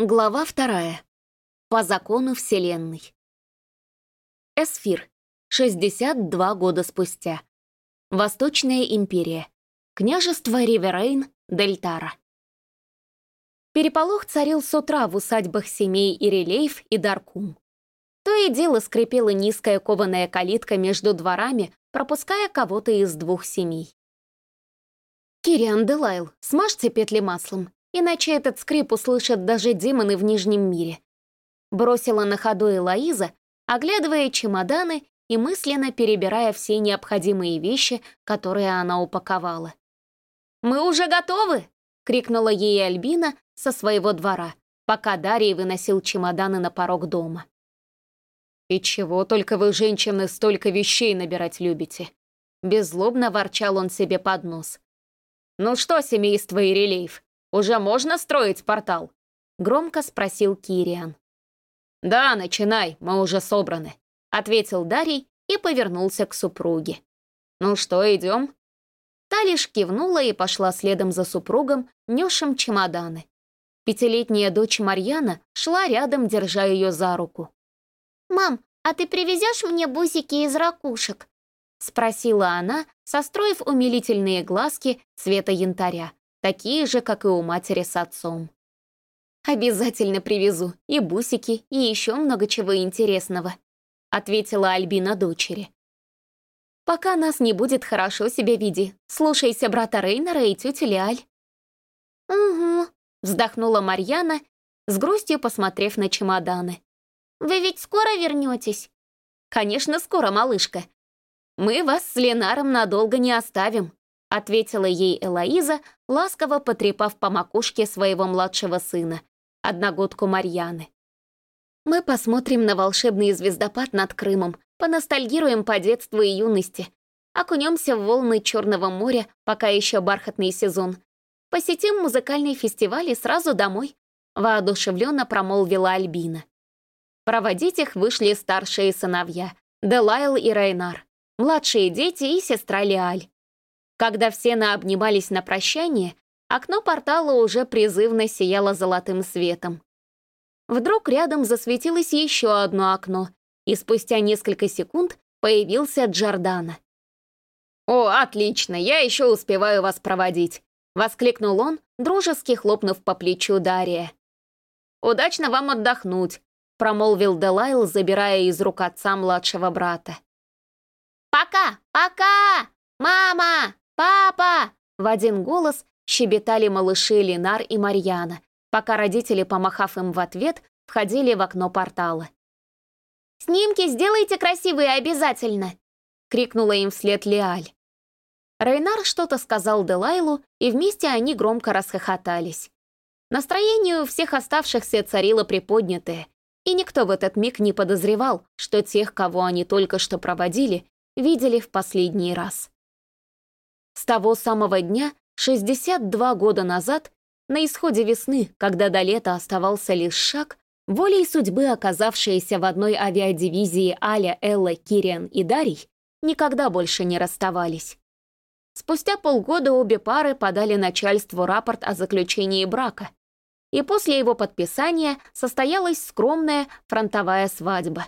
Глава вторая. По закону Вселенной. Эсфир. 62 года спустя. Восточная империя. Княжество Риверейн, Дельтара. Переполох царил с утра в усадьбах семей Ирелеев и Даркум. То и дело скрипела низкая кованая калитка между дворами, пропуская кого-то из двух семей. «Кириан Делайл, смажьте петли маслом», иначе этот скрип услышат даже демоны в Нижнем мире. Бросила на ходу Элоиза, оглядывая чемоданы и мысленно перебирая все необходимые вещи, которые она упаковала. «Мы уже готовы!» — крикнула ей Альбина со своего двора, пока Дарий выносил чемоданы на порог дома. «И чего только вы, женщины, столько вещей набирать любите?» Беззлобно ворчал он себе под нос. «Ну что, семейство Ирелеев, уже можно строить портал?» — громко спросил Кириан. «Да, начинай, мы уже собраны», — ответил Дарий и повернулся к супруге. «Ну что, идем?» Та лишь кивнула и пошла следом за супругом, несшим чемоданы. Пятилетняя дочь Марьяна шла рядом, держа ее за руку. «Мам, а ты привезешь мне бусики из ракушек?» — спросила она, состроив умилительные глазки цвета янтаря такие же, как и у матери с отцом. «Обязательно привезу и бусики, и еще много чего интересного», ответила Альбина дочери. «Пока нас не будет, хорошо себя веди. Слушайся брата Рейнера и тетю Лиаль». «Угу», вздохнула Марьяна, с грустью посмотрев на чемоданы. «Вы ведь скоро вернетесь?» «Конечно, скоро, малышка. Мы вас с Ленаром надолго не оставим», ответила ей Элоиза, ласково потрепав по макушке своего младшего сына, одногодку Марьяны. «Мы посмотрим на волшебный звездопад над Крымом, поностальгируем по детству и юности, окунемся в волны Черного моря, пока еще бархатный сезон, посетим музыкальный фестиваль и сразу домой», воодушевленно промолвила Альбина. Проводить их вышли старшие сыновья, Делайл и Рейнар, младшие дети и сестра Лиаль. Когда все наобнимались на прощание, окно портала уже призывно сияло золотым светом. Вдруг рядом засветилось еще одно окно, и спустя несколько секунд появился Джордана. «О, отлично, я еще успеваю вас проводить», — воскликнул он, дружески хлопнув по плечу Дария. «Удачно вам отдохнуть», — промолвил Делайл, забирая из рук отца младшего брата. «Пока! Пока! Мама! «Папа!» — в один голос щебетали малыши Ленар и Марьяна, пока родители, помахав им в ответ, входили в окно портала. «Снимки сделайте красивые обязательно!» — крикнула им вслед Лиаль. Рейнар что-то сказал Делайлу, и вместе они громко расхохотались. Настроение у всех оставшихся царило приподнятое, и никто в этот миг не подозревал, что тех, кого они только что проводили, видели в последний раз. С того самого дня, 62 года назад, на исходе весны, когда до лета оставался лишь шаг, волей судьбы оказавшиеся в одной авиадивизии Аля, Элла, Кириан и Дарий никогда больше не расставались. Спустя полгода обе пары подали начальству рапорт о заключении брака, и после его подписания состоялась скромная фронтовая свадьба.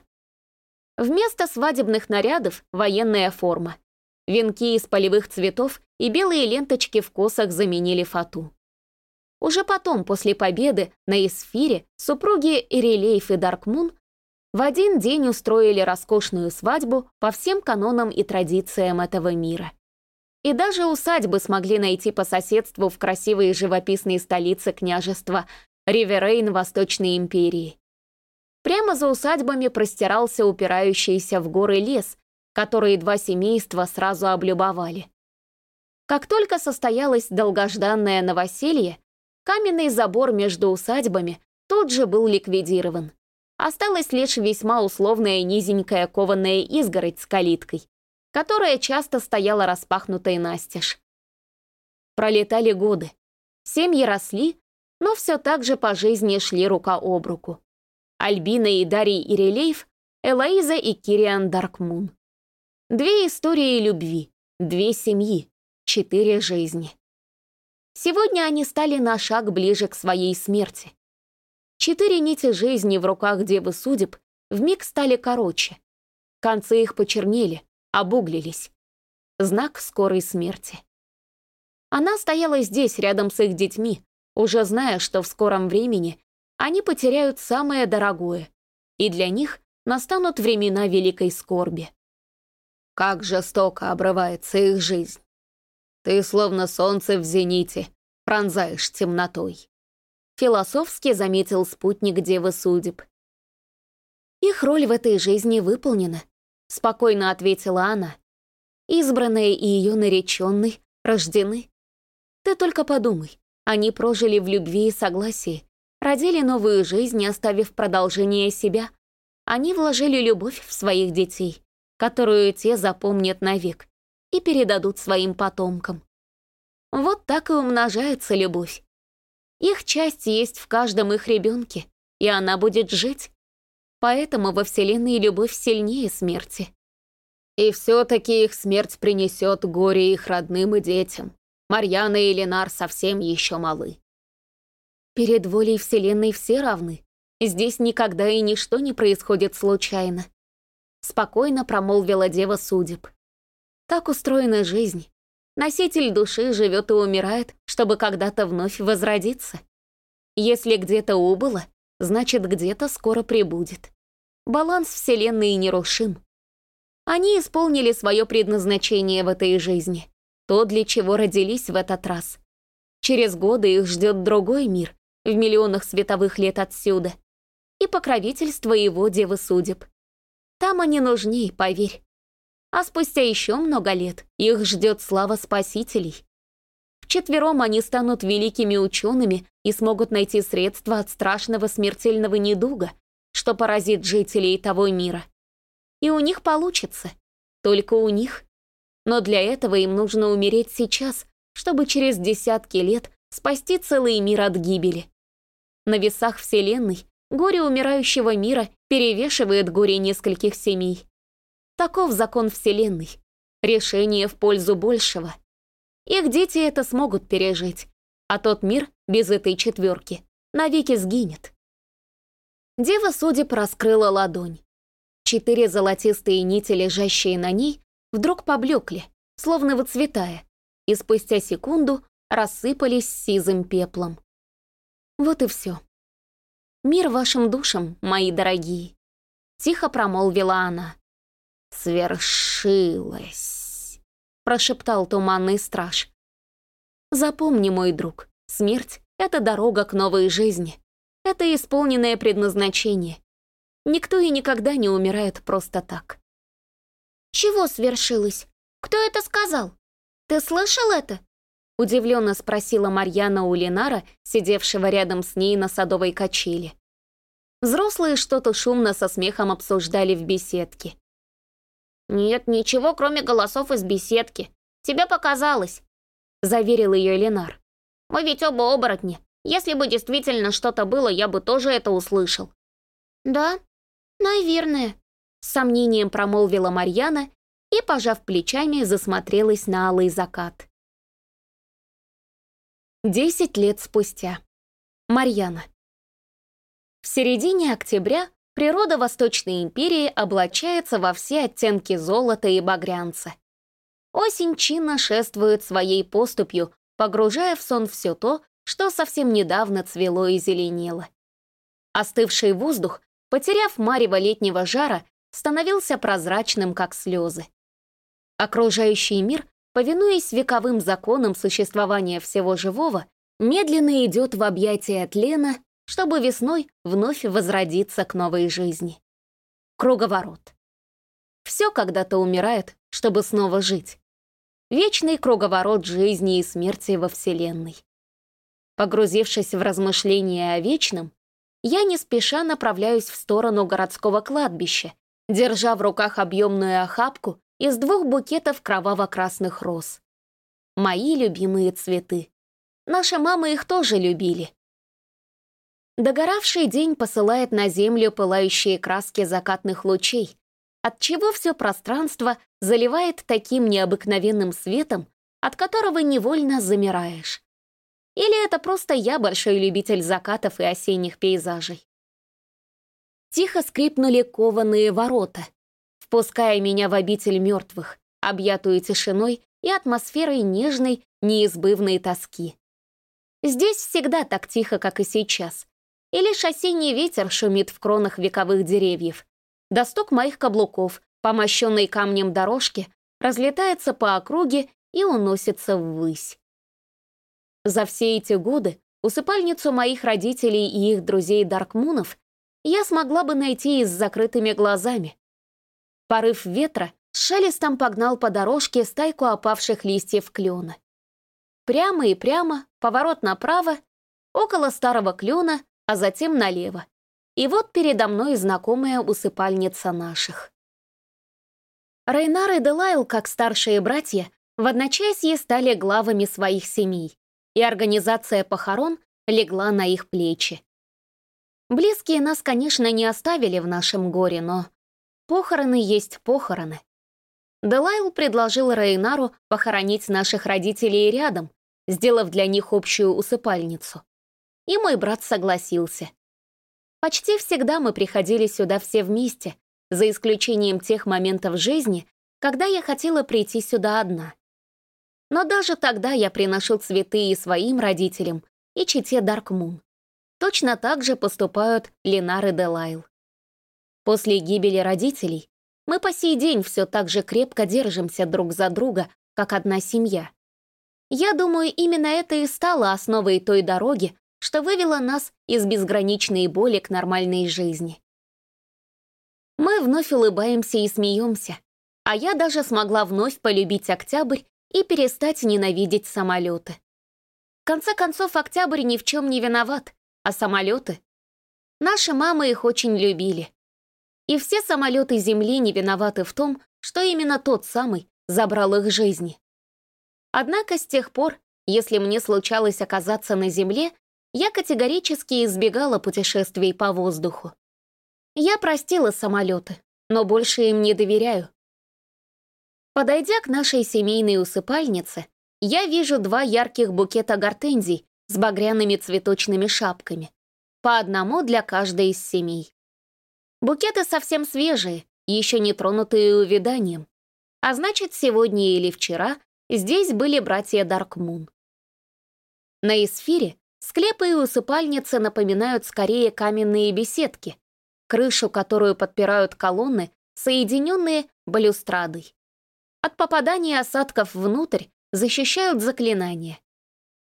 Вместо свадебных нарядов — военная форма — Венки из полевых цветов и белые ленточки в косах заменили фату. Уже потом, после победы на Эсфире, супруги Ирелейф и Даркмун в один день устроили роскошную свадьбу по всем канонам и традициям этого мира. И даже усадьбы смогли найти по соседству в красивой живописной столице княжества Риверейн Восточной империи. Прямо за усадьбами простирался упирающийся в горы лес, которые два семейства сразу облюбовали. Как только состоялось долгожданное новоселье, каменный забор между усадьбами тут же был ликвидирован. Осталась лишь весьма условная низенькая кованая изгородь с калиткой, которая часто стояла распахнутой настежь. Пролетали годы. Семьи росли, но все так же по жизни шли рука об руку. Альбина и Дарий Ирелеев, Элоиза и Кириан Даркмун. Две истории любви, две семьи, четыре жизни. Сегодня они стали на шаг ближе к своей смерти. Четыре нити жизни в руках Девы Судеб вмиг стали короче. Концы их почернели, обуглились. Знак скорой смерти. Она стояла здесь, рядом с их детьми, уже зная, что в скором времени они потеряют самое дорогое, и для них настанут времена великой скорби. Как жестоко обрывается их жизнь. Ты, словно солнце в зените, пронзаешь темнотой. Философски заметил спутник Девы Судеб. Их роль в этой жизни выполнена, спокойно ответила она. Избранная и ее нареченный рождены. Ты только подумай, они прожили в любви и согласии, родили новую жизнь, оставив продолжение себя. Они вложили любовь в своих детей, которую те запомнят навек и передадут своим потомкам. Вот так и умножается любовь. Их часть есть в каждом их ребенке, и она будет жить. Поэтому во Вселенной любовь сильнее смерти. И все-таки их смерть принесет горе их родным и детям. Марьяна и Ленар совсем еще малы. Перед волей Вселенной все равны. Здесь никогда и ничто не происходит случайно. Спокойно промолвила Дева Судеб. Так устроена жизнь. Носитель души живет и умирает, чтобы когда-то вновь возродиться. Если где-то убыло, значит, где-то скоро прибудет. Баланс Вселенной нерушим. Они исполнили свое предназначение в этой жизни, то, для чего родились в этот раз. Через годы их ждет другой мир, в миллионах световых лет отсюда, и покровительство его Девы Судеб. Там они нужней, поверь. А спустя еще много лет их ждет слава спасителей. Вчетвером они станут великими учеными и смогут найти средства от страшного смертельного недуга, что поразит жителей того мира. И у них получится. Только у них. Но для этого им нужно умереть сейчас, чтобы через десятки лет спасти целый мир от гибели. На весах Вселенной горе умирающего мира перевешивает горе нескольких семей. Таков закон Вселенной. Решение в пользу большего. Их дети это смогут пережить, а тот мир без этой четверки навеки сгинет. Дева судеб раскрыла ладонь. Четыре золотистые нити, лежащие на ней, вдруг поблекли, словно выцветая, и спустя секунду рассыпались сизым пеплом. Вот и все. Мир вашим душам, мои дорогие. Тихо промолвила она. Свершилось, прошептал туманный страж. Запомни, мой друг, смерть — это дорога к новой жизни. Это исполненное предназначение. Никто и никогда не умирает просто так. Чего свершилось? Кто это сказал? Ты слышал это? Удивленно спросила Марьяна у Ленара, сидевшего рядом с ней на садовой качели. Взрослые что-то шумно со смехом обсуждали в беседке. «Нет, ничего, кроме голосов из беседки. Тебе показалось», — заверил ее Ленар. «Мы ведь оба оборотни. Если бы действительно что-то было, я бы тоже это услышал». «Да, наверное», — с сомнением промолвила Марьяна и, пожав плечами, засмотрелась на алый закат. Десять лет спустя. Марьяна. В середине октября природа Восточной империи облачается во все оттенки золота и багрянца. Осень чинно шествует своей поступью, погружая в сон все то, что совсем недавно цвело и зеленело. Остывший воздух, потеряв марево летнего жара, становился прозрачным, как слезы. Окружающий мир повинуясь вековым законам существования всего живого, медленно идет в объятия тлена, чтобы весной вновь возродиться к новой жизни. Круговорот. Все когда-то умирает, чтобы снова жить. Вечный круговорот жизни и смерти во Вселенной. Погрузившись в размышления о вечном, я не спеша направляюсь в сторону городского кладбища, держа в руках объемную охапку из двух букетов кроваво-красных роз. Мои любимые цветы. Наши мамы их тоже любили. Догоравший день посылает на землю пылающие краски закатных лучей, отчего все пространство заливает таким необыкновенным светом, от которого невольно замираешь. Или это просто я большой любитель закатов и осенних пейзажей? Тихо скрипнули кованые ворота, впуская меня в обитель мертвых, объятую тишиной и атмосферой нежной, неизбывной тоски. Здесь всегда так тихо, как и сейчас. И лишь осенний ветер шумит в кронах вековых деревьев. Достук моих каблуков, помощенной камнем дорожки, разлетается по округе и уносится ввысь. За все эти годы усыпальницу моих родителей и их друзей Даркмунов я смогла бы найти и с закрытыми глазами. Порыв ветра с шелестом погнал по дорожке стайку опавших листьев клена. Прямо и прямо, поворот направо, около старого клена, а затем налево. И вот передо мной знакомая усыпальница наших. Рейнар и Делайл, как старшие братья, в одночасье стали главами своих семей, и организация похорон легла на их плечи. Близкие нас, конечно, не оставили в нашем горе, но похороны есть похороны. Делайл предложил Рейнару похоронить наших родителей рядом, сделав для них общую усыпальницу. И мой брат согласился. Почти всегда мы приходили сюда все вместе, за исключением тех моментов жизни, когда я хотела прийти сюда одна. Но даже тогда я приношу цветы и своим родителям, и чите Даркмун. Точно так же поступают Ленар и Делайл. После гибели родителей мы по сей день все так же крепко держимся друг за друга, как одна семья. Я думаю, именно это и стало основой той дороги, что вывела нас из безграничной боли к нормальной жизни. Мы вновь улыбаемся и смеемся, а я даже смогла вновь полюбить октябрь и перестать ненавидеть самолеты. В конце концов, октябрь ни в чем не виноват, а самолеты? Наши мамы их очень любили. И все самолеты Земли не виноваты в том, что именно тот самый забрал их жизни. Однако с тех пор, если мне случалось оказаться на Земле, я категорически избегала путешествий по воздуху. Я простила самолеты, но больше им не доверяю. Подойдя к нашей семейной усыпальнице, я вижу два ярких букета гортензий с багряными цветочными шапками, по одному для каждой из семей. Букеты совсем свежие, еще не тронутые увяданием, а значит, сегодня или вчера здесь были братья Даркмун. На эсфире склепы и усыпальницы напоминают скорее каменные беседки, крышу, которую подпирают колонны, соединенные балюстрадой. От попадания осадков внутрь защищают заклинания.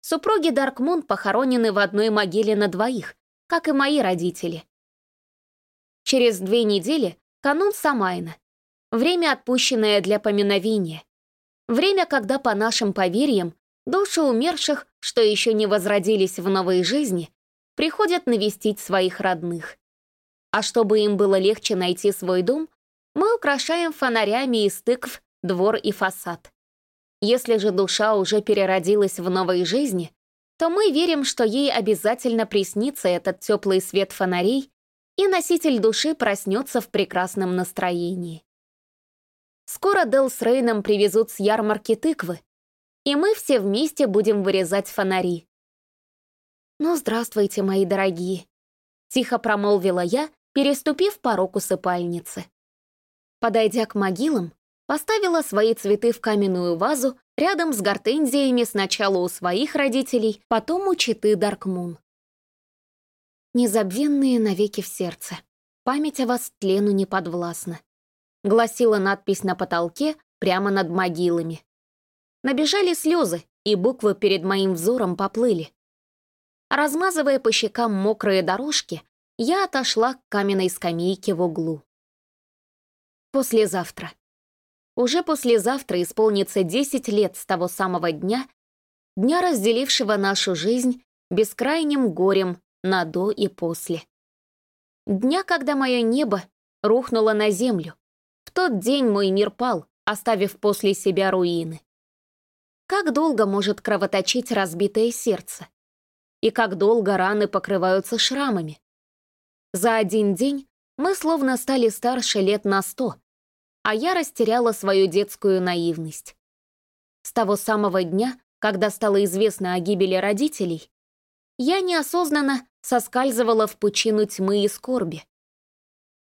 Супруги Даркмун похоронены в одной могиле на двоих, как и мои родители. Через две недели канун Самайна. Время, отпущенное для поминовения. Время, когда, по нашим поверьям, души умерших, что еще не возродились в новой жизни, приходят навестить своих родных. А чтобы им было легче найти свой дом, мы украшаем фонарями из тыкв двор и фасад. Если же душа уже переродилась в новой жизни, то мы верим, что ей обязательно приснится этот теплый свет фонарей, и носитель души проснется в прекрасном настроении. Скоро Дел с Рейном привезут с ярмарки тыквы, и мы все вместе будем вырезать фонари. «Ну, здравствуйте, мои дорогие», — тихо промолвила я, переступив порог усыпальницы. Подойдя к могилам, поставила свои цветы в каменную вазу рядом с гортензиями сначала у своих родителей, потом у читы Даркмун. «Незабвенные навеки в сердце. Память о вас тлену не подвластна», — гласила надпись на потолке прямо над могилами. Набежали слезы, и буквы перед моим взором поплыли. Размазывая по щекам мокрые дорожки, я отошла к каменной скамейке в углу. Послезавтра. Уже послезавтра исполнится 10 лет с того самого дня, дня, разделившего нашу жизнь бескрайним горем на до и после. Дня, когда мое небо рухнуло на землю. В тот день мой мир пал, оставив после себя руины. Как долго может кровоточить разбитое сердце? И как долго раны покрываются шрамами? За один день мы словно стали старше лет на сто, а я растеряла свою детскую наивность. С того самого дня, когда стало известно о гибели родителей, я неосознанно соскальзывала в пучину тьмы и скорби.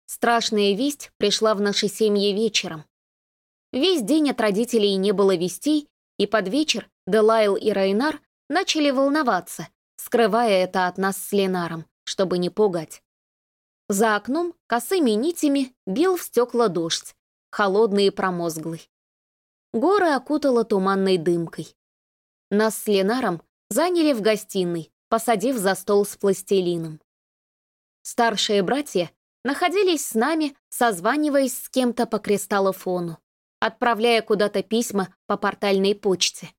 Страшная весть пришла в наши семьи вечером. Весь день от родителей не было вестей, и под вечер Делайл и Рейнар начали волноваться, скрывая это от нас с Ленаром, чтобы не пугать. За окном косыми нитями бил в стекла дождь, холодный и промозглый. Горы окутала туманной дымкой. Нас с Ленаром заняли в гостиной, посадив за стол с пластилином. Старшие братья находились с нами, созваниваясь с кем-то по кристаллофону, отправляя куда-то письма по портальной почте.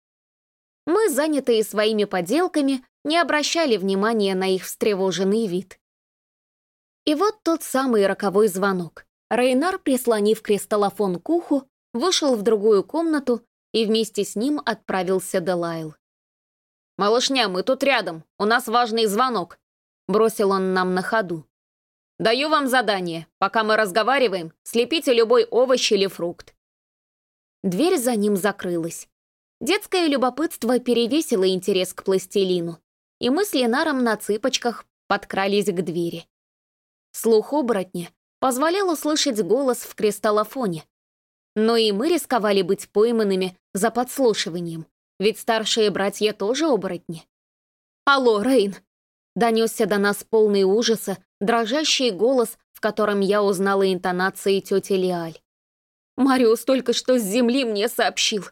Мы, занятые своими поделками, не обращали внимания на их встревоженный вид. И вот тот самый роковой звонок. Рейнар, прислонив кристаллофон к уху, вышел в другую комнату и вместе с ним отправился Делайл. «Малышня, мы тут рядом, у нас важный звонок», — бросил он нам на ходу. «Даю вам задание. Пока мы разговариваем, слепите любой овощ или фрукт». Дверь за ним закрылась. Детское любопытство перевесило интерес к пластилину, и мы с Ленаром на цыпочках подкрались к двери. Слух оборотня позволял услышать голос в кристаллофоне, но и мы рисковали быть пойманными за подслушиванием. Ведь старшие братья тоже оборотни. «Алло, Рейн!» Донесся до нас полный ужаса, дрожащий голос, в котором я узнала интонации тети Лиаль. Мариус только что с земли мне сообщил.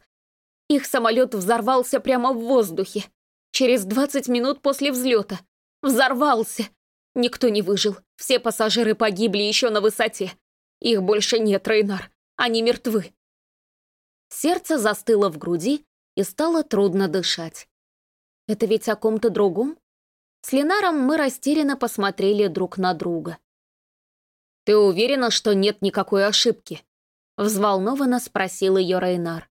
Их самолет взорвался прямо в воздухе. Через 20 минут после взлета. Взорвался. Никто не выжил. Все пассажиры погибли еще на высоте. Их больше нет, Рейнар. Они мертвы. Сердце застыло в груди, и стало трудно дышать. Это ведь о ком-то другом? С Ленаром мы растерянно посмотрели друг на друга. «Ты уверена, что нет никакой ошибки?» Взволнованно спросил ее Рейнар.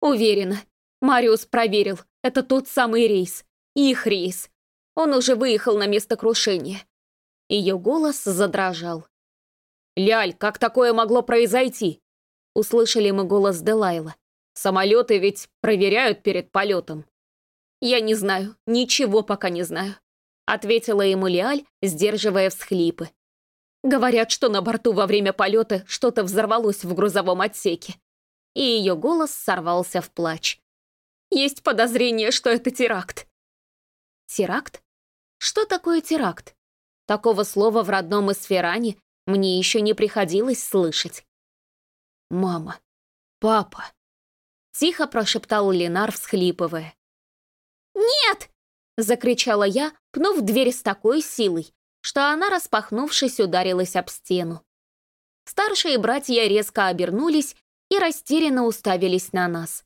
«Уверена. Мариус проверил. Это тот самый рейс. Их рейс. Он уже выехал на место крушения». Ее голос задрожал. «Ляль, как такое могло произойти?» Услышали мы голос Делайла. Самолеты ведь проверяют перед полетом. Я не знаю, ничего пока не знаю. Ответила ему Лиаль, сдерживая всхлипы. Говорят, что на борту во время полета что-то взорвалось в грузовом отсеке. И ее голос сорвался в плач. Есть подозрение, что это теракт. Теракт? Что такое теракт? Такого слова в родном Эсферане мне еще не приходилось слышать. Мама, папа, Тихо прошептал Ленар, всхлипывая. «Нет!» — закричала я, пнув дверь с такой силой, что она, распахнувшись, ударилась об стену. Старшие братья резко обернулись и растерянно уставились на нас.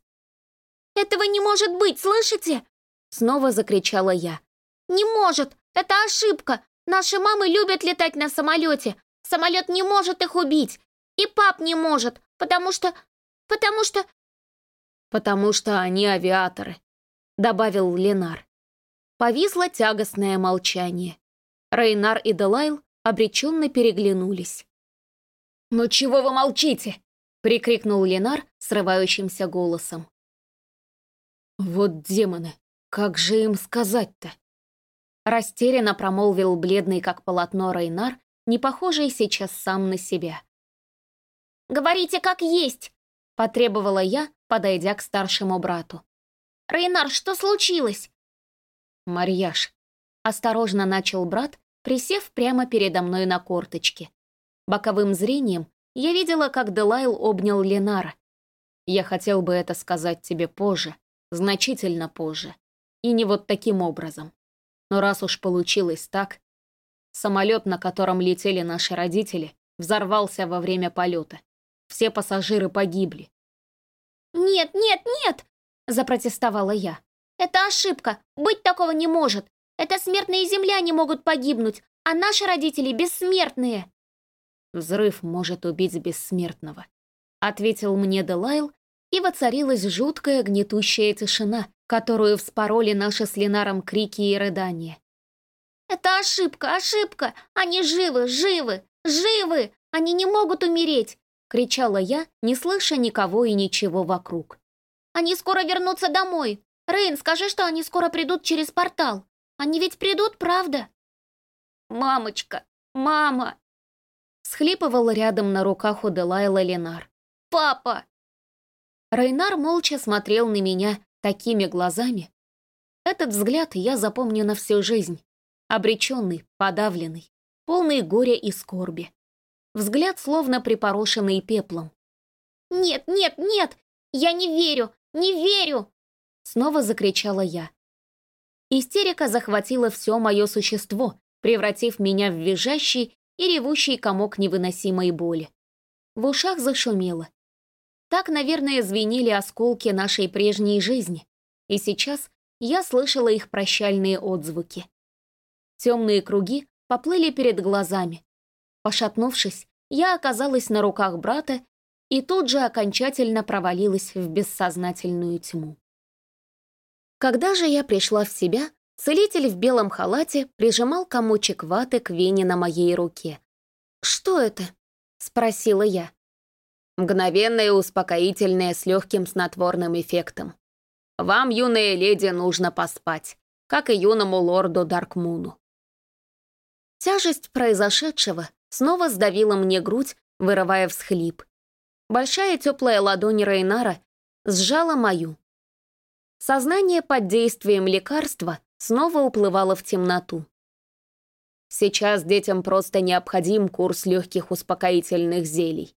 «Этого не может быть, слышите?» Снова закричала я. «Не может! Это ошибка! Наши мамы любят летать на самолете! Самолет не может их убить! И пап не может, потому что... потому что «Потому что они авиаторы», — добавил Ленар. Повисло тягостное молчание. Рейнар и Делайл обреченно переглянулись. «Ну чего вы молчите?» — прикрикнул Ленар срывающимся голосом. «Вот демоны, как же им сказать-то?» Растерянно промолвил бледный, как полотно Рейнар, не похожий сейчас сам на себя. «Говорите, как есть!» — потребовала я, подойдя к старшему брату. «Рейнар, что случилось?» «Марьяш», — осторожно начал брат, присев прямо передо мной на корточке. Боковым зрением я видела, как Делайл обнял Ленара. Я хотел бы это сказать тебе позже, значительно позже. И не вот таким образом. Но раз уж получилось так, самолет, на котором летели наши родители, взорвался во время полета. Все пассажиры погибли. «Нет, нет, нет!» — запротестовала я. «Это ошибка! Быть такого не может! Это смертные земляне могут погибнуть, а наши родители бессмертные!» «Взрыв может убить бессмертного», — ответил мне Делайл, и воцарилась жуткая гнетущая тишина, которую вспороли наши с Ленаром крики и рыдания. «Это ошибка, ошибка! Они живы, живы, живы! Они не могут умереть! Кричала я, не слыша никого и ничего вокруг. «Они скоро вернутся домой! Рейн, скажи, что они скоро придут через портал. Они ведь придут, правда?» «Мамочка! Мама!» Схлипывал рядом на руках у Делайла Ленар. «Папа!» Рейнар молча смотрел на меня такими глазами. Этот взгляд я запомню на всю жизнь. Обреченный, подавленный, полный горя и скорби. Взгляд словно припорошенный пеплом. «Нет, нет, нет! Я не верю! Не верю!» Снова закричала я. Истерика захватила все мое существо, превратив меня в визжащий и ревущий комок невыносимой боли. В ушах зашумело. Так, наверное, звенели осколки нашей прежней жизни, и сейчас я слышала их прощальные отзвуки. Темные круги поплыли перед глазами. Пошатнувшись, я оказалась на руках брата и тут же окончательно провалилась в бессознательную тьму. Когда же я пришла в себя, целитель в белом халате прижимал комочек ваты к вене на моей руке. «Что это?» — спросила я. «Мгновенное успокоительное с легким снотворным эффектом. Вам, юная леди, нужно поспать, как и юному лорду Даркмуну». Тяжесть произошедшего снова сдавила мне грудь, вырывая всхлип. Большая теплая ладонь Рейнара сжала мою, Сознание под действием лекарства снова уплывало в темноту. «Сейчас детям просто необходим курс легких успокоительных зелий»,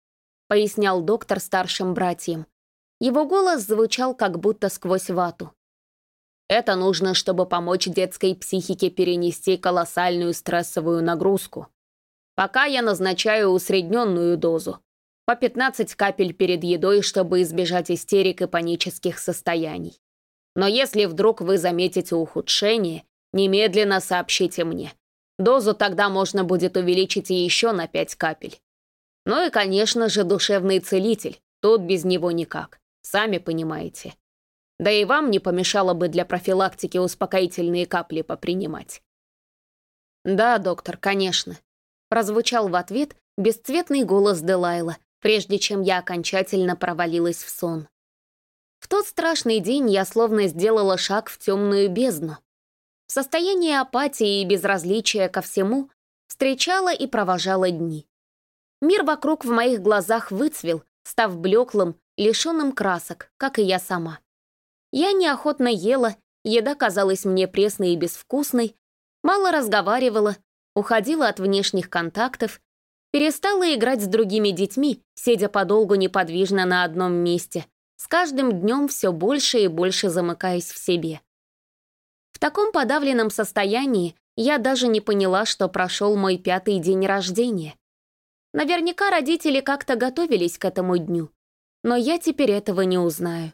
пояснял доктор старшим братьям. Его голос звучал как будто сквозь вату. «Это нужно, чтобы помочь детской психике перенести колоссальную стрессовую нагрузку. Пока я назначаю усредненную дозу, по 15 капель перед едой, чтобы избежать истерик и панических состояний. Но если вдруг вы заметите ухудшение, немедленно сообщите мне. Дозу тогда можно будет увеличить еще на 5 капель. Ну и, конечно же, душевный целитель. Тут без него никак. Сами понимаете. Да и вам не помешало бы для профилактики успокоительные капли попринимать. «Да, доктор, конечно», — прозвучал в ответ бесцветный голос Делайла, прежде чем я окончательно провалилась в сон. В тот страшный день я словно сделала шаг в темную бездну. В состоянии апатии и безразличия ко всему встречала и провожала дни. Мир вокруг в моих глазах выцвел, став блеклым, лишенным красок, как и я сама. Я неохотно ела, еда казалась мне пресной и безвкусной, мало разговаривала, уходила от внешних контактов, перестала играть с другими детьми, сидя подолгу неподвижно на одном месте, с каждым днем все больше и больше замыкаясь в себе. В таком подавленном состоянии я даже не поняла, что прошел мой пятый день рождения. Наверняка родители как-то готовились к этому дню, но я теперь этого не узнаю.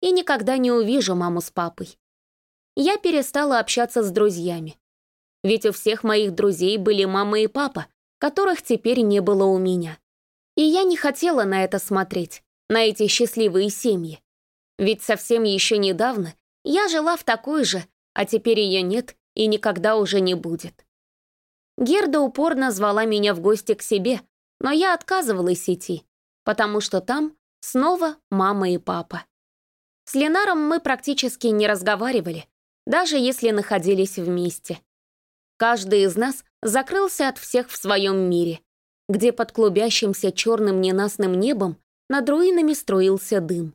И никогда не увижу маму с папой. Я перестала общаться с друзьями. Ведь у всех моих друзей были мама и папа, которых теперь не было у меня. И я не хотела на это смотреть на эти счастливые семьи. Ведь совсем еще недавно я жила в такой же, а теперь ее нет и никогда уже не будет. Герда упорно звала меня в гости к себе, но я отказывалась идти, потому что там снова мама и папа. С Ленаром мы практически не разговаривали, даже если находились вместе. Каждый из нас закрылся от всех в своем мире, где под клубящимся черным ненастным небом над руинами струился дым.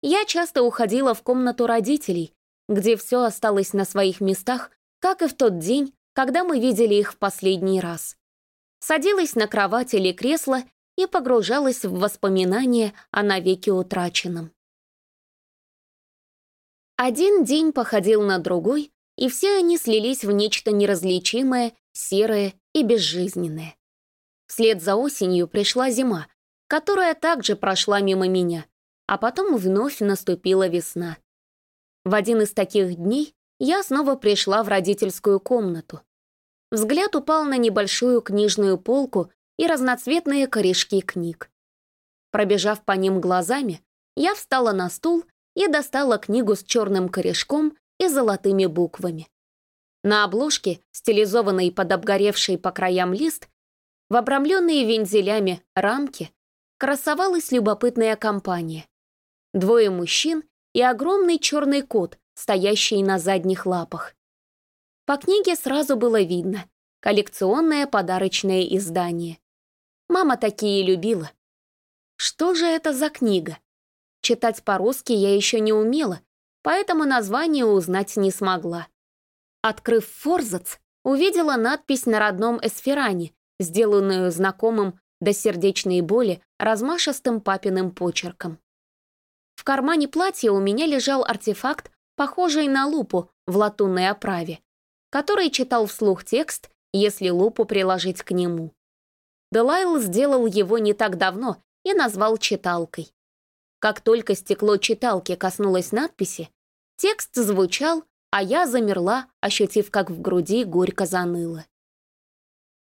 Я часто уходила в комнату родителей, где все осталось на своих местах, как и в тот день, когда мы видели их в последний раз. Садилась на кровать или кресло и погружалась в воспоминания о навеки утраченном. Один день походил на другой, и все они слились в нечто неразличимое, серое и безжизненное. Вслед за осенью пришла зима, которая также прошла мимо меня, а потом вновь наступила весна. В один из таких дней я снова пришла в родительскую комнату. Взгляд упал на небольшую книжную полку и разноцветные корешки книг. Пробежав по ним глазами, я встала на стул и достала книгу с черным корешком и золотыми буквами. На обложке, стилизованной под обгоревший по краям лист, в обрамленные вензелями рамки красовалась любопытная компания. Двое мужчин и огромный черный кот, стоящий на задних лапах. По книге сразу было видно — коллекционное подарочное издание. Мама такие любила. Что же это за книга? Читать по-русски я еще не умела, поэтому название узнать не смогла. Открыв форзац, увидела надпись на родном эсферане, сделанную знакомым до сердечной боли размашистым папиным почерком. В кармане платья у меня лежал артефакт, похожий на лупу в латунной оправе, который читал вслух текст, если лупу приложить к нему. Делайл сделал его не так давно и назвал читалкой. Как только стекло читалки коснулось надписи, текст звучал, а я замерла, ощутив, как в груди горько заныло.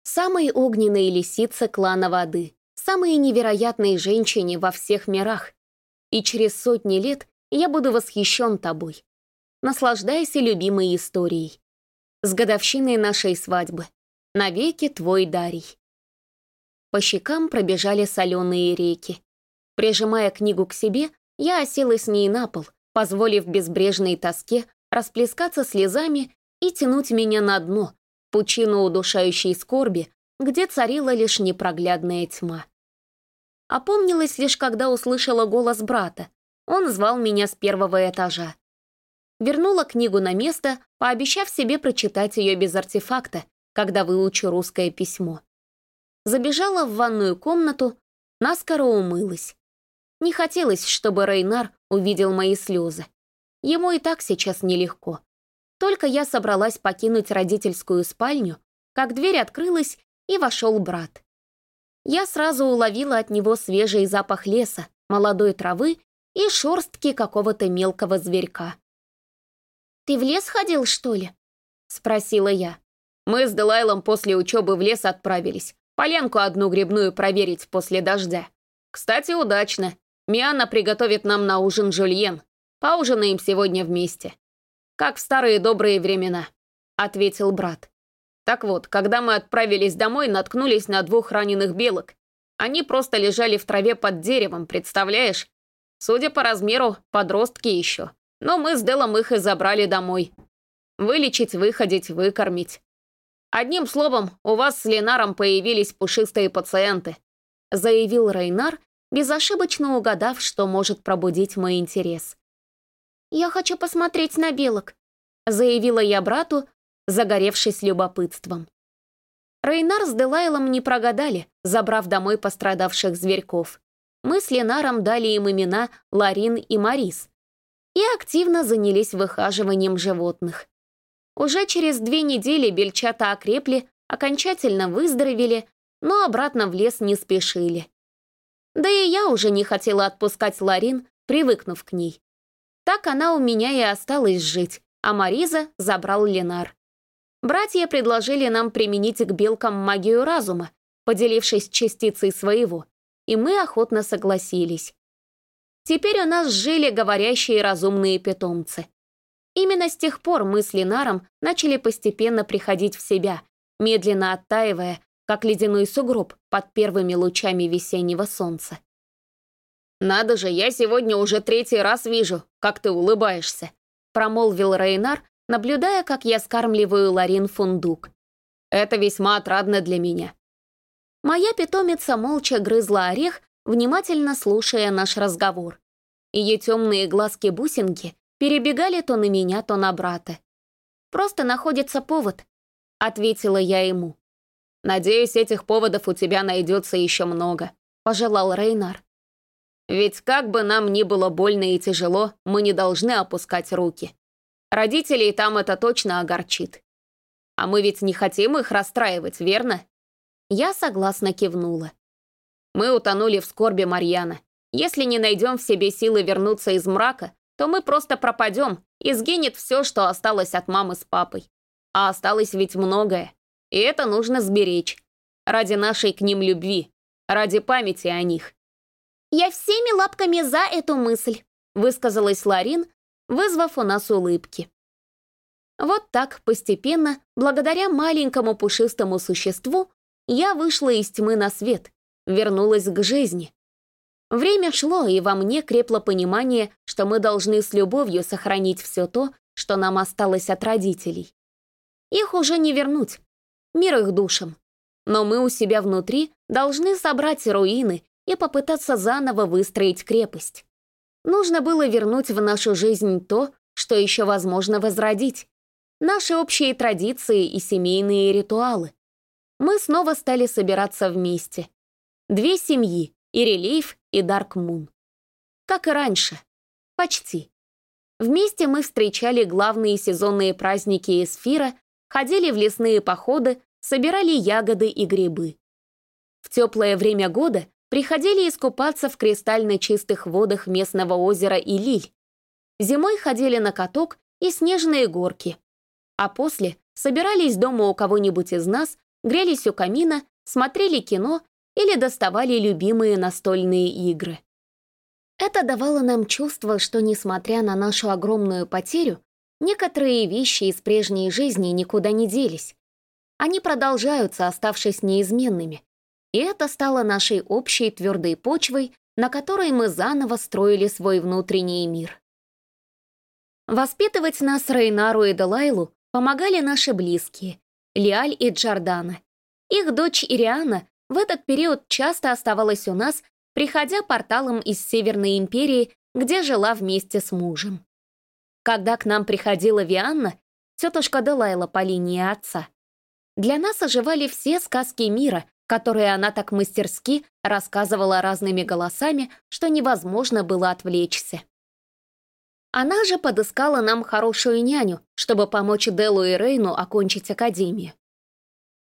Самой огненной лисице клана воды, самой невероятной женщине во всех мирах. И через сотни лет я буду восхищен тобой. Наслаждайся любимой историей. С годовщиной нашей свадьбы. Навеки твой Дарий. По щекам пробежали соленые реки. Прижимая книгу к себе, я осела с ней на пол, позволив безбрежной тоске расплескаться слезами и тянуть меня на дно, пучину удушающей скорби, где царила лишь непроглядная тьма. Опомнилась лишь, когда услышала голос брата. Он звал меня с первого этажа. Вернула книгу на место, пообещав себе прочитать ее без артефакта, когда выучу русское письмо. Забежала в ванную комнату, наскоро умылась. Не хотелось, чтобы Рейнар увидел мои слезы. Ему и так сейчас нелегко. Только я собралась покинуть родительскую спальню, как дверь открылась, и вошел брат. Я сразу уловила от него свежий запах леса, молодой травы и шорстки какого-то мелкого зверька. «Ты в лес ходил, что ли?» — спросила я. Мы с Делайлом после учебы в лес отправились. Поленку одну грибную проверить после дождя. Кстати, удачно. Миана приготовит нам на ужин жульен. Поужинаем сегодня вместе. «Как в старые добрые времена», — ответил брат. Так вот, когда мы отправились домой, наткнулись на двух раненых белок. Они просто лежали в траве под деревом, представляешь? Судя по размеру, подростки еще. Но мы с Делом их и забрали домой. Вылечить, выходить, выкормить. Одним словом, у вас с Ленаром появились пушистые пациенты», заявил Рейнар, безошибочно угадав, что может пробудить мой интерес. «Я хочу посмотреть на белок», — заявила я брату, загоревшись любопытством. Рейнар с Делайлом не прогадали, забрав домой пострадавших зверьков. Мы с Ленаром дали им имена Ларин и Марис и активно занялись выхаживанием животных. Уже через две недели бельчата окрепли, окончательно выздоровели, но обратно в лес не спешили. Да и я уже не хотела отпускать Ларин, привыкнув к ней. Так она у меня и осталась жить, а Мариза забрал Ленар. Братья предложили нам применить к белкам магию разума, поделившись частицей своего, и мы охотно согласились. Теперь у нас жили говорящие разумные питомцы. Именно с тех пор мы с Ленаром начали постепенно приходить в себя, медленно оттаивая, как ледяной сугроб под первыми лучами весеннего солнца. «Надо же, я сегодня уже третий раз вижу, как ты улыбаешься», промолвил Рейнар, наблюдая, как я скармливаю Ларин фундук. «Это весьма отрадно для меня». Моя питомица молча грызла орех, внимательно слушая наш разговор. Ее темные глазки-бусинки перебегали то на меня, то на брата. «Просто находится повод», — ответила я ему. «Надеюсь, этих поводов у тебя найдется еще много», — пожелал Рейнар. Ведь как бы нам ни было больно и тяжело, мы не должны опускать руки. Родителей там это точно огорчит. А мы ведь не хотим их расстраивать, верно? Я согласно кивнула. Мы утонули в скорби Марьяна. Если не найдем в себе силы вернуться из мрака, то мы просто пропадем, и сгинет все, что осталось от мамы с папой. А осталось ведь многое. И это нужно сберечь. Ради нашей к ним любви. Ради памяти о них. «Я всеми лапками за эту мысль», — высказалась Ларин, вызвав у нас улыбки. Вот так, постепенно, благодаря маленькому пушистому существу, я вышла из тьмы на свет, вернулась к жизни. Время шло, и во мне крепло понимание, что мы должны с любовью сохранить все то, что нам осталось от родителей. Их уже не вернуть. Мир их душам. Но мы у себя внутри должны собрать руины и попытаться заново выстроить крепость. Нужно было вернуть в нашу жизнь то, что еще возможно возродить. Наши общие традиции и семейные ритуалы. Мы снова стали собираться вместе. Две семьи, и Релейф, и Дарк Мун. Как и раньше. Почти. Вместе мы встречали главные сезонные праздники Эсфира, ходили в лесные походы, собирали ягоды и грибы. В теплое время года приходили искупаться в кристально чистых водах местного озера Илиль. Зимой ходили на каток и снежные горки. А после собирались дома у кого-нибудь из нас, грелись у камина, смотрели кино или доставали любимые настольные игры. Это давало нам чувство, что, несмотря на нашу огромную потерю, некоторые вещи из прежней жизни никуда не делись. Они продолжаются, оставшись неизменными. И это стало нашей общей твердой почвой, на которой мы заново строили свой внутренний мир. Воспитывать нас Рейнару и Делайлу помогали наши близкие — Лиаль и Джордана. Их дочь Ириана в этот период часто оставалась у нас приходя порталом из Северной империи, где жила вместе с мужем. Когда к нам приходила Вианна, тетушка Делайла по линии отца, для нас оживали все сказки мира, которые она так мастерски рассказывала разными голосами, что невозможно было отвлечься. Она же подыскала нам хорошую няню, чтобы помочь Делу и Рейну окончить академию.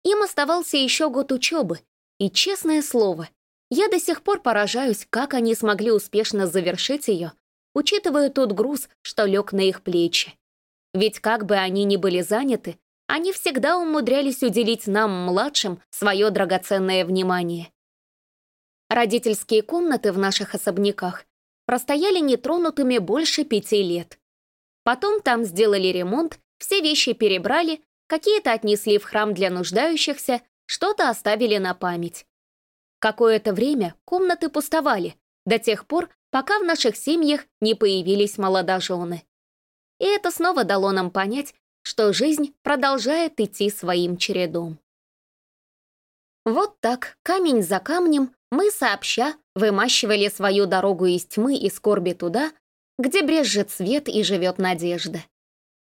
Им оставался еще год учебы, и, честное слово, я до сих пор поражаюсь, как они смогли успешно завершить ее, учитывая тот груз, что лег на их плечи. Ведь как бы они ни были заняты, они всегда умудрялись уделить нам, младшим, свое драгоценное внимание. Родительские комнаты в наших особняках простояли нетронутыми больше пяти лет. Потом там сделали ремонт, все вещи перебрали, какие-то отнесли в храм для нуждающихся, что-то оставили на память. Какое-то время комнаты пустовали, до тех пор, пока в наших семьях не появились молодожены. И это снова дало нам понять, что жизнь продолжает идти своим чередом. Вот так, камень за камнем, мы сообща вымащивали свою дорогу из тьмы и скорби туда, где брежет свет и живет надежда.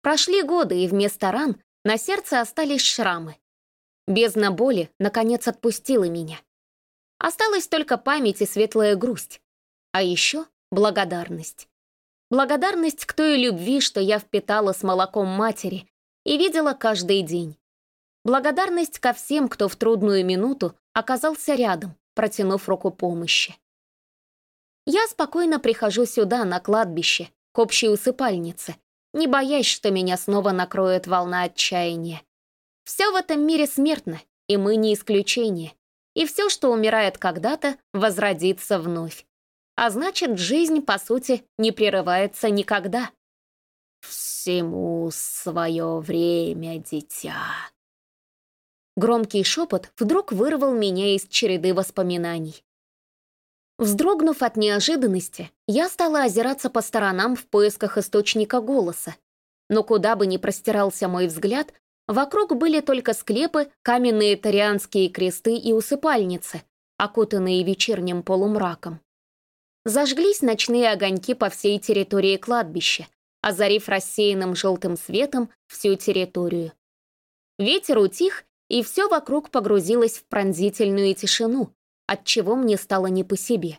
Прошли годы, и вместо ран на сердце остались шрамы. Бездна боли, наконец, отпустила меня. Осталась только память и светлая грусть. А еще благодарность. Благодарность к той любви, что я впитала с молоком матери и видела каждый день. Благодарность ко всем, кто в трудную минуту оказался рядом, протянув руку помощи. Я спокойно прихожу сюда, на кладбище, к общей усыпальнице, не боясь, что меня снова накроет волна отчаяния. Все в этом мире смертно, и мы не исключение и все, что умирает когда-то, возродится вновь. А значит, жизнь, по сути, не прерывается никогда. «Всему свое время, дитя». Громкий шепот вдруг вырвал меня из череды воспоминаний. Вздрогнув от неожиданности, я стала озираться по сторонам в поисках источника голоса. Но куда бы ни простирался мой взгляд, Вокруг были только склепы, каменные тарианские кресты и усыпальницы, окутанные вечерним полумраком. Зажглись ночные огоньки по всей территории кладбища, озарив рассеянным желтым светом всю территорию. Ветер утих, и все вокруг погрузилось в пронзительную тишину, отчего мне стало не по себе.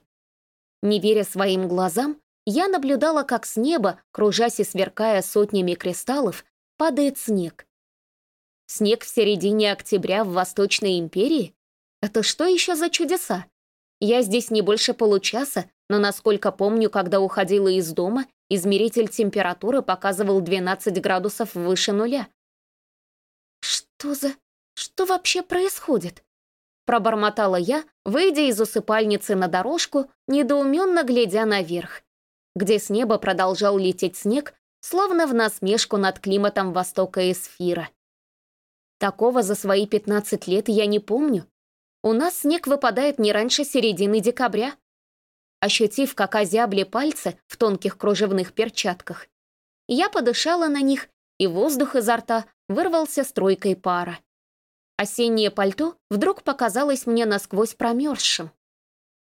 Не веря своим глазам, я наблюдала, как с неба, кружась и сверкая сотнями кристаллов, падает снег. Снег в середине октября в Восточной империи? Это что еще за чудеса? Я здесь не больше получаса, но, насколько помню, когда уходила из дома, измеритель температуры показывал 12 градусов выше нуля. «Что за... что вообще происходит?» Пробормотала я, выйдя из усыпальницы на дорожку, недоуменно глядя наверх, где с неба продолжал лететь снег, словно в насмешку над климатом Востока Эсфира. Такого за свои 15 лет я не помню. У нас снег выпадает не раньше середины декабря. Ощутив, как озябли пальцы в тонких кружевных перчатках. Я подышала на них, и воздух изо рта вырвался струйкой пара. Осеннее пальто вдруг показалось мне насквозь промерзшим.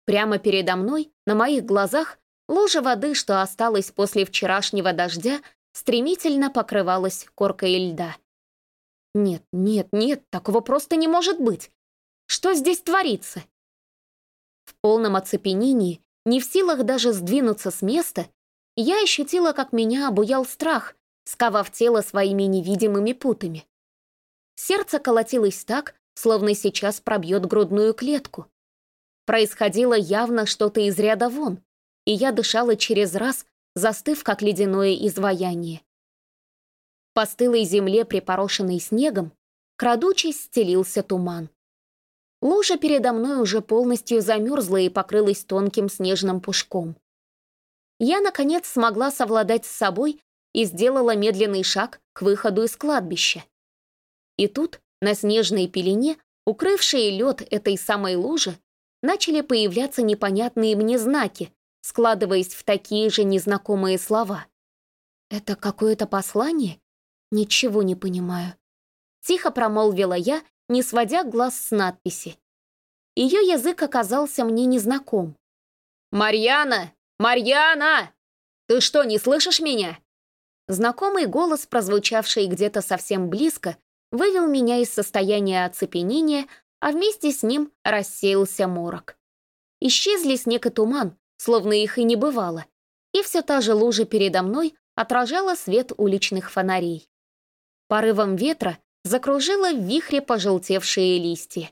Прямо передо мной, на моих глазах, лужа воды, что осталась после вчерашнего дождя, стремительно покрывалась коркой льда. Нет, нет, нет, такого просто не может быть. Что здесь творится? В полном оцепенении, не в силах даже сдвинуться с места, я ощутила, как меня обуял страх, сковав тело своими невидимыми путами. Сердце колотилось так, словно сейчас пробьет грудную клетку. Происходило явно что-то из ряда вон, и я дышала через раз, застыв, как ледяное изваяние. По стылой земле, припорошенной снегом, крадучись, стелился туман. Лужа передо мной уже полностью замерзла и покрылась тонким снежным пушком. Я, наконец, смогла совладать с собой и сделала медленный шаг к выходу из кладбища. И тут, на снежной пелене, укрывшие лед этой самой лужи, начали появляться непонятные мне знаки, складываясь в такие же незнакомые слова. «Это какое-то послание? Ничего не понимаю». Тихо промолвила я, не сводя глаз с надписи. Ее язык оказался мне незнаком. «Марьяна! Марьяна! Ты что, не слышишь меня?» Знакомый голос, прозвучавший где-то совсем близко, вывел меня из состояния оцепенения, а вместе с ним рассеялся морок. Исчезли снег и туман, словно их и не бывало, и все та же лужа передо мной отражала свет уличных фонарей. Порывом ветра закружило в вихре пожелтевшие листья.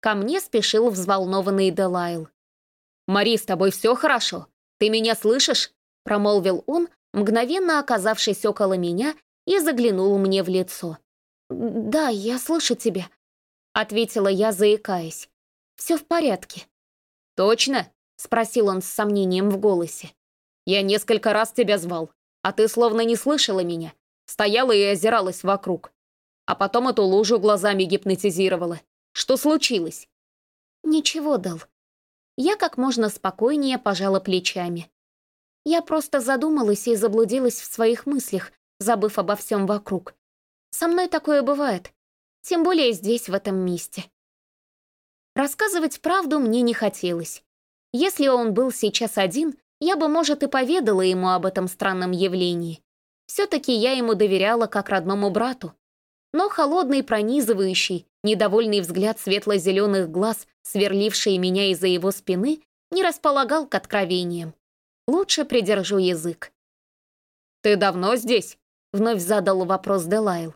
Ко мне спешил взволнованный Делайл. «Мари, с тобой все хорошо? Ты меня слышишь?» промолвил он, мгновенно оказавшись около меня и заглянул мне в лицо. «Да, я слышу тебя», — ответила я, заикаясь. «Все в порядке». «Точно?» — спросил он с сомнением в голосе. «Я несколько раз тебя звал, а ты словно не слышала меня. Стояла и озиралась вокруг. А потом эту лужу глазами гипнотизировала. Что случилось?» «Ничего, Дал». Я как можно спокойнее пожала плечами. Я просто задумалась и заблудилась в своих мыслях, забыв обо всем вокруг. Со мной такое бывает, тем более здесь, в этом месте. Рассказывать правду мне не хотелось. Если он был сейчас один, я бы, может, и поведала ему об этом странном явлении. Все-таки я ему доверяла как родному брату. Но холодный, пронизывающий, недовольный взгляд светло-зеленых глаз, сверливший меня из-за его спины, не располагал к откровениям. Лучше придержу язык. «Ты давно здесь?» — вновь задал вопрос Делайл.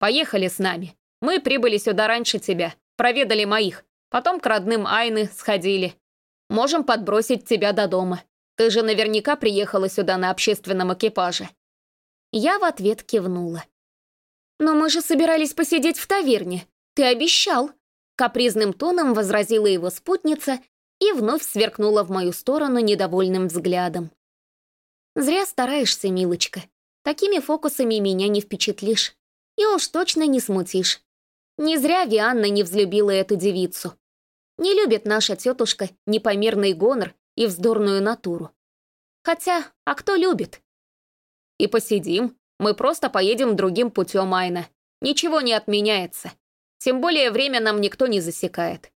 Поехали с нами. Мы прибыли сюда раньше тебя, проведали моих, потом к родным Айны сходили. Можем подбросить тебя до дома. Ты же наверняка приехала сюда на общественном экипаже». Я в ответ кивнула. «Но мы же собирались посидеть в таверне. Ты обещал!» Капризным тоном возразила его спутница и вновь сверкнула в мою сторону недовольным взглядом. «Зря стараешься, милочка. Такими фокусами меня не впечатлишь и уж точно не смутишь. Не зря Вианна не взлюбила эту девицу. Не любит наша тетушка непомерный гонор и вздорную натуру. Хотя, а кто любит? И посидим. Мы просто поедем другим путем, Айна. Ничего не отменяется. Тем более время нам никто не засекает.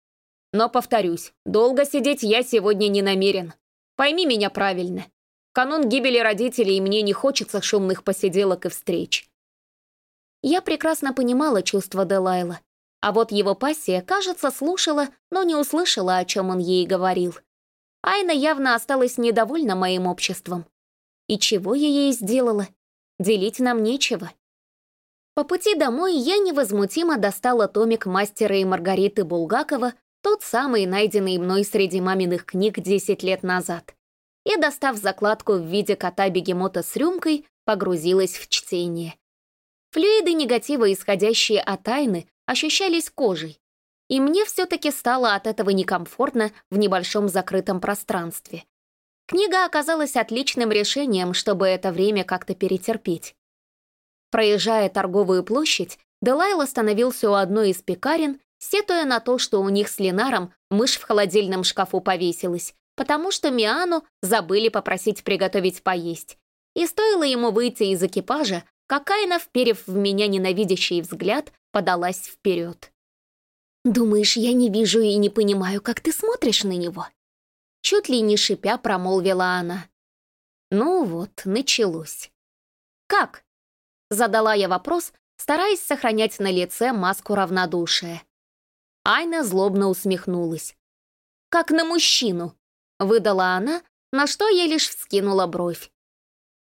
Но, повторюсь, долго сидеть я сегодня не намерен. Пойми меня правильно. В канун гибели родителей мне не хочется шумных посиделок и встреч. Я прекрасно понимала чувства Делайла, а вот его пассия, кажется, слушала, но не услышала, о чем он ей говорил. Айна явно осталась недовольна моим обществом. И чего я ей сделала? Делить нам нечего. По пути домой я невозмутимо достала томик мастера и Маргариты Булгакова, тот самый, найденный мной среди маминых книг 10 лет назад. И, достав закладку в виде кота-бегемота с рюмкой, погрузилась в чтение. Флюиды негатива, исходящие от тайны, ощущались кожей. И мне все-таки стало от этого некомфортно в небольшом закрытом пространстве. Книга оказалась отличным решением, чтобы это время как-то перетерпеть. Проезжая торговую площадь, Делайл остановился у одной из пекарен, сетуя на то, что у них с Ленаром мышь в холодильном шкафу повесилась, потому что Миану забыли попросить приготовить поесть. И стоило ему выйти из экипажа, как Айна, вперев в меня ненавидящий взгляд, подалась вперед. «Думаешь, я не вижу и не понимаю, как ты смотришь на него?» Чуть ли не шипя промолвила она. Ну вот, началось. «Как?» — задала я вопрос, стараясь сохранять на лице маску равнодушия. Айна злобно усмехнулась. «Как на мужчину!» — выдала она, на что я лишь вскинула бровь.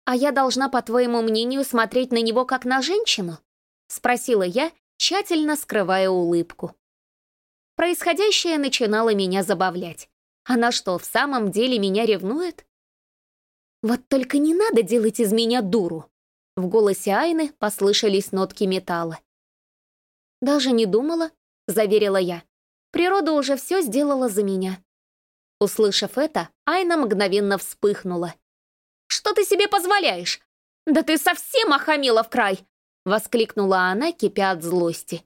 «А я должна, по твоему мнению, смотреть на него как на женщину?» — спросила я, тщательно скрывая улыбку. Происходящее начинало меня забавлять. Она что, в самом деле меня ревнует? «Вот только не надо делать из меня дуру!» В голосе Айны послышались нотки металла. «Даже не думала», — заверила я. «Природа уже все сделала за меня». Услышав это, Айна мгновенно вспыхнула. «Что ты себе позволяешь? Да ты совсем охамила в край!» — воскликнула она, кипя от злости.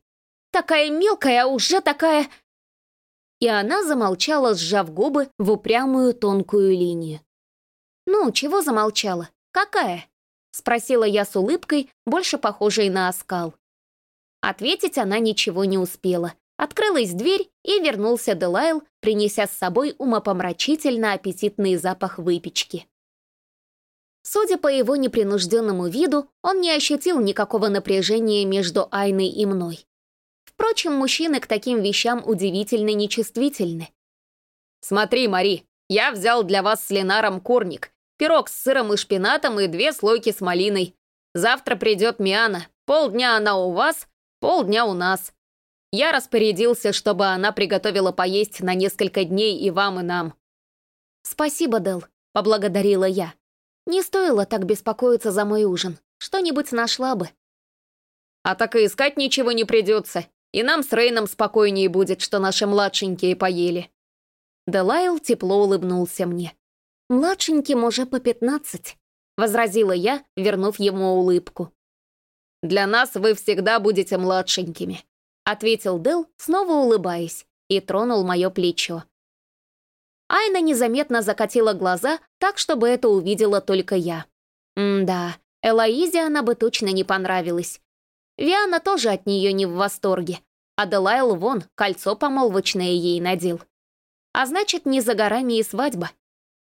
«Такая мелкая, а уже такая...» И она замолчала, сжав губы в упрямую тонкую линию. «Ну, чего замолчала? Какая?» — спросила я с улыбкой, больше похожей на оскал. Ответить она ничего не успела. Открылась дверь, и вернулся Делайл, принеся с собой умопомрачительно аппетитный запах выпечки. Судя по его непринужденному виду, он не ощутил никакого напряжения между Айной и мной. Впрочем, мужчины к таким вещам удивительно нечувствительны. «Смотри, Мари, я взял для вас с Ленаром курник, пирог с сыром и шпинатом и две слойки с малиной. Завтра придет Миана, полдня она у вас, полдня у нас. Я распорядился, чтобы она приготовила поесть на несколько дней и вам, и нам». «Спасибо, Дел», — поблагодарила я. «Не стоило так беспокоиться за мой ужин. Что-нибудь нашла бы». «А так и искать ничего не придется. И нам с Рейном спокойнее будет, что наши младшенькие поели». Делайл тепло улыбнулся мне. «Младшеньким уже по пятнадцать», — возразила я, вернув ему улыбку. «Для нас вы всегда будете младшенькими», — ответил Дел, снова улыбаясь, и тронул мое плечо. Айна незаметно закатила глаза, так, чтобы это увидела только я. М-да, Элоизе она бы точно не понравилась. Виана тоже от нее не в восторге. А Делайл вон, кольцо помолвочное ей надел. А значит, не за горами и свадьба.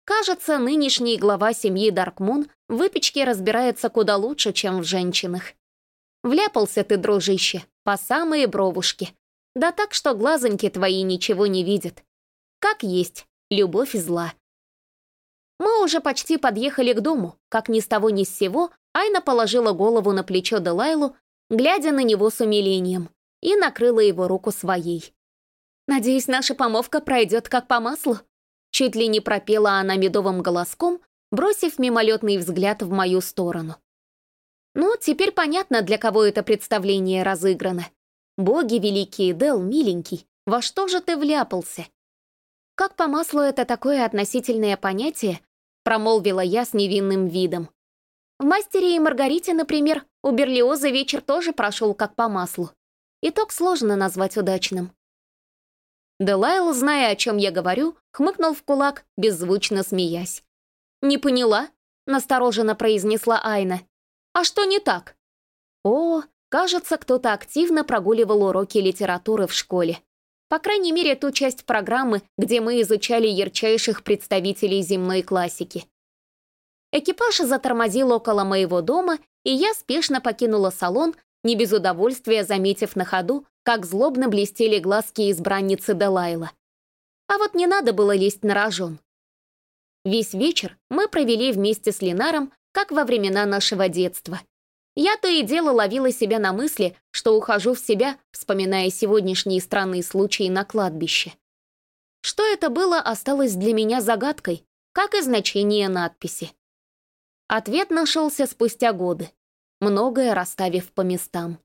Кажется, нынешний глава семьи Даркмун в выпечке разбирается куда лучше, чем в женщинах. Вляпался ты, дружище, по самые бровушки. Да так, что глазоньки твои ничего не видят. Как есть, любовь и зла. Мы уже почти подъехали к дому, как ни с того ни с сего Айна положила голову на плечо Делайлу глядя на него с умилением, и накрыла его руку своей. «Надеюсь, наша помолвка пройдет как по маслу?» Чуть ли не пропела она медовым голоском, бросив мимолетный взгляд в мою сторону. Ну, теперь понятно, для кого это представление разыграно. Боги великие, Дел, миленький, во что же ты вляпался? Как по маслу это такое относительное понятие, промолвила я с невинным видом. В «Мастере и Маргарите», например, у Берлиоза вечер тоже прошел как по маслу. Итог сложно назвать удачным. Делайл, зная, о чем я говорю, хмыкнул в кулак, беззвучно смеясь. «Не поняла?» — настороженно произнесла Айна. «А что не так?» О, кажется, кто-то активно прогуливал уроки литературы в школе. По крайней мере, ту часть программы, где мы изучали ярчайших представителей земной классики. Экипаж затормозил около моего дома, и я спешно покинула салон, не без удовольствия заметив на ходу, как злобно блестели глазки избранницы Делайла. А вот не надо было лезть на рожон. Весь вечер мы провели вместе с Ленаром, как во времена нашего детства. Я то и дело ловила себя на мысли, что ухожу в себя, вспоминая сегодняшние странные случаи на кладбище. Что это было, осталось для меня загадкой, как и значение надписи. Ответ нашелся спустя годы, многое расставив по местам.